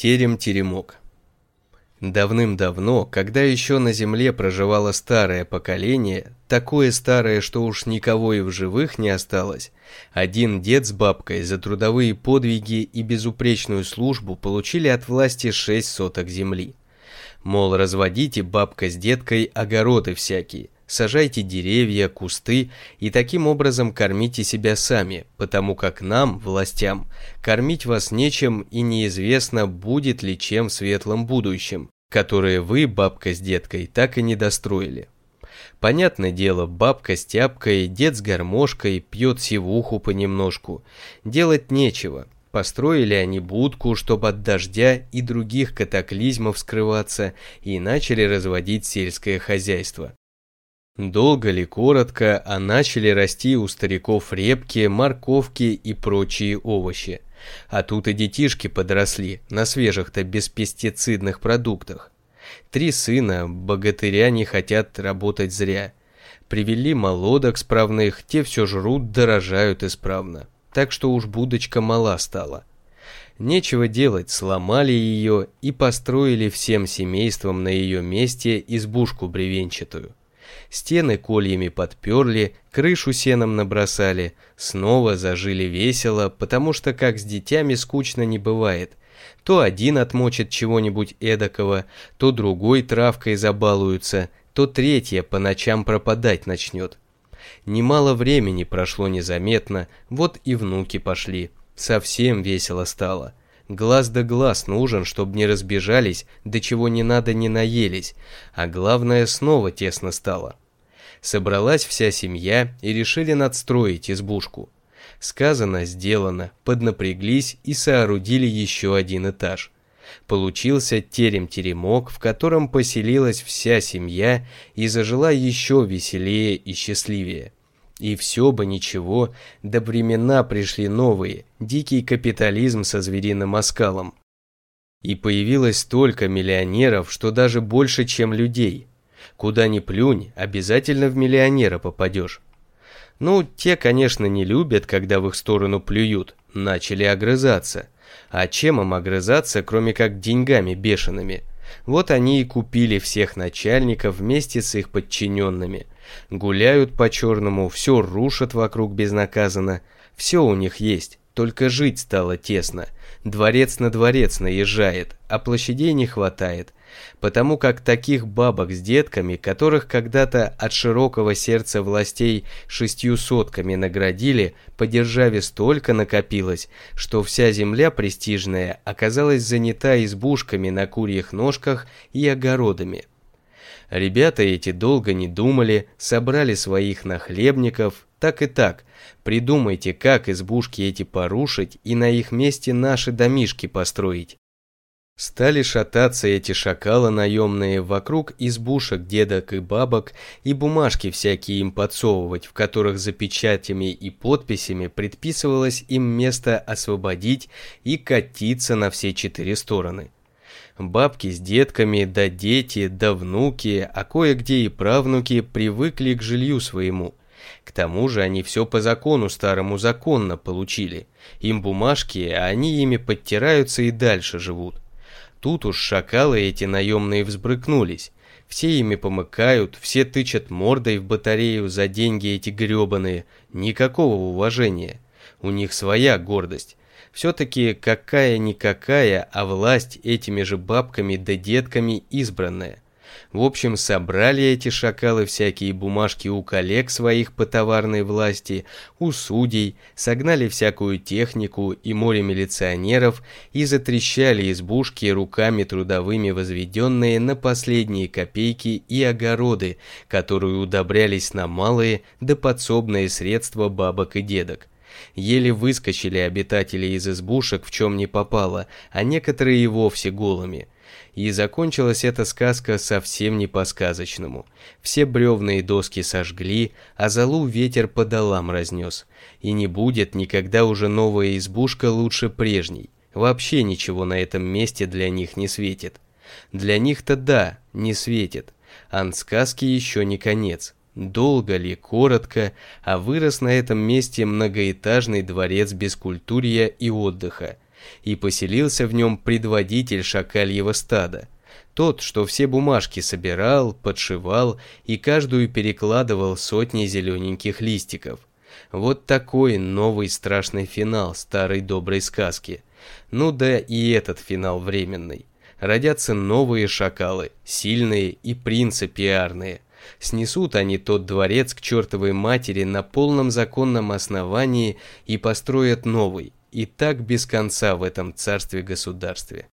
Терем-теремок. Давным-давно, когда еще на земле проживало старое поколение, такое старое, что уж никого и в живых не осталось, один дед с бабкой за трудовые подвиги и безупречную службу получили от власти шесть соток земли. Мол, разводите бабка с деткой огороды всякие – сажайте деревья, кусты и таким образом кормите себя сами, потому как нам, властям, кормить вас нечем и неизвестно, будет ли чем в светлом будущем, которое вы, бабка с деткой, так и не достроили. Понятное дело, бабка с тяпкой, дед с гармошкой, пьет сивуху понемножку. Делать нечего. Построили они будку, чтобы от дождя и других катаклизмов скрываться, и начали разводить сельское хозяйство. Долго ли, коротко, а начали расти у стариков репки, морковки и прочие овощи. А тут и детишки подросли на свежих-то беспестицидных продуктах. Три сына, богатыря не хотят работать зря. Привели молодок справных, те все жрут, дорожают исправно. Так что уж будочка мала стала. Нечего делать, сломали ее и построили всем семейством на ее месте избушку бревенчатую. Стены кольями подперли, крышу сеном набросали, снова зажили весело, потому что как с детьми скучно не бывает. То один отмочит чего-нибудь эдакого, то другой травкой забалуется, то третья по ночам пропадать начнет. Немало времени прошло незаметно, вот и внуки пошли. Совсем весело стало. Глаз да глаз нужен, чтобы не разбежались, до чего не надо не наелись, а главное снова тесно стало. Собралась вся семья и решили надстроить избушку. Сказано, сделано, поднапряглись и соорудили еще один этаж. Получился терем-теремок, в котором поселилась вся семья и зажила еще веселее и счастливее. И все бы ничего, до времена пришли новые, дикий капитализм со звериным оскалом. И появилось столько миллионеров, что даже больше, чем людей. Куда ни плюнь, обязательно в миллионера попадешь. Ну, те, конечно, не любят, когда в их сторону плюют, начали огрызаться. А чем им огрызаться, кроме как деньгами бешеными? Вот они и купили всех начальников вместе с их подчиненными – Гуляют по-черному, все рушат вокруг безнаказанно. Все у них есть, только жить стало тесно. Дворец на дворец наезжает, а площадей не хватает. Потому как таких бабок с детками, которых когда-то от широкого сердца властей шестью сотками наградили, по державе столько накопилось, что вся земля престижная оказалась занята избушками на курьих ножках и огородами. Ребята эти долго не думали, собрали своих нахлебников, так и так. Придумайте, как избушки эти порушить и на их месте наши домишки построить. Стали шататься эти шакалы наемные вокруг избушек дедок и бабок и бумажки всякие им подсовывать, в которых за печатями и подписями предписывалось им место освободить и катиться на все четыре стороны. Бабки с детками, да дети, да внуки, а кое-где и правнуки привыкли к жилью своему. К тому же они все по закону старому законно получили. Им бумажки, а они ими подтираются и дальше живут. Тут уж шакалы эти наемные взбрыкнулись. Все ими помыкают, все тычат мордой в батарею за деньги эти гребаные. Никакого уважения. У них своя гордость. Все-таки какая-никакая, а власть этими же бабками да детками избранная. В общем, собрали эти шакалы всякие бумажки у коллег своих по товарной власти, у судей, согнали всякую технику и море милиционеров и затрещали избушки руками трудовыми возведенные на последние копейки и огороды, которые удобрялись на малые да подсобные средства бабок и дедок. Еле выскочили обитатели из избушек в чем не попало, а некоторые и вовсе голыми. И закончилась эта сказка совсем не по-сказочному. Все бревные доски сожгли, а залу ветер по долам разнес. И не будет никогда уже новая избушка лучше прежней. Вообще ничего на этом месте для них не светит. Для них-то да, не светит. А сказки еще не конец. Долго ли, коротко, а вырос на этом месте многоэтажный дворец бескультурья и отдыха. и поселился в нем предводитель шакальего стада. Тот, что все бумажки собирал, подшивал и каждую перекладывал сотни зелененьких листиков. Вот такой новый страшный финал старой доброй сказки. Ну да и этот финал временный. Родятся новые шакалы, сильные и принципиарные. Снесут они тот дворец к чертовой матери на полном законном основании и построят новый, и так без конца в этом царстве-государстве.